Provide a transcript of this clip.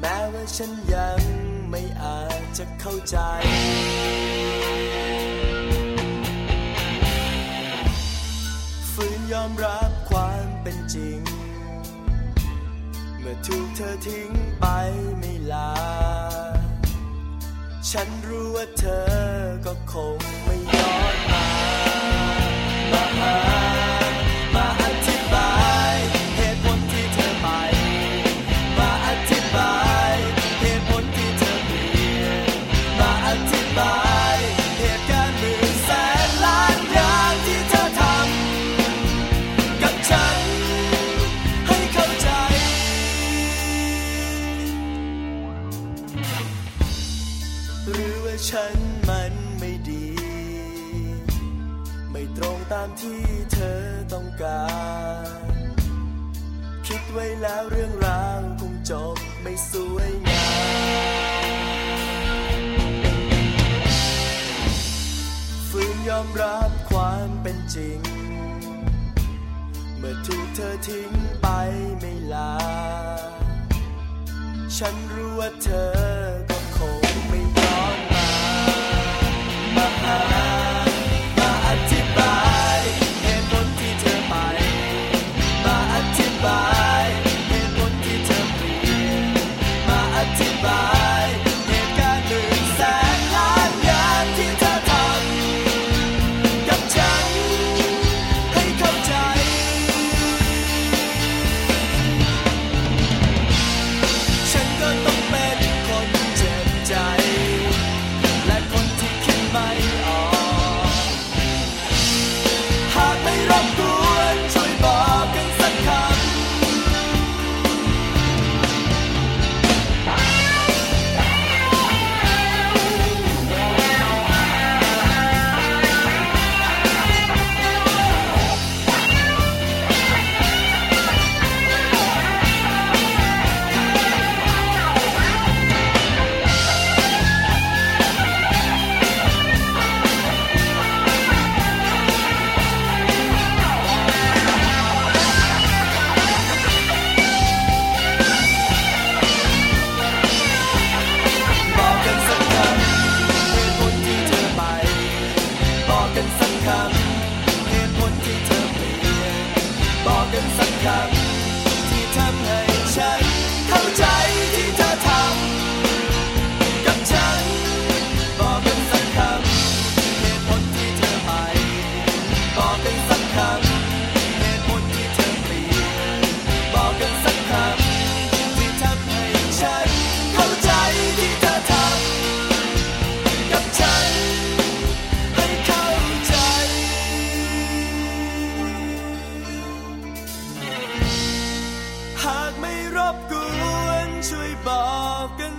แม้ว่าฉันยังไม่อาจจะเข้าใจ ฝืนยอมรับความเป็นจริง เมื่อถูกเธอทิ้งไปไม่ลา ฉันรู้ว่าเธอก็คง ฉันมันไม่ดี ไม่ตรงตามที่เธอต้องการ คิดไว้แล้วเรื่องราวคงจบไม่สวยงามฝืนยอมรับความเป็นจริง เมื่อถูกเธอทิ้งไปไม่ลา ฉันรู้ว่าเธอ บอกกันสักคำเหตุผลที่เธอเปลี่ยนบอกกันสักคำ หากไม่ร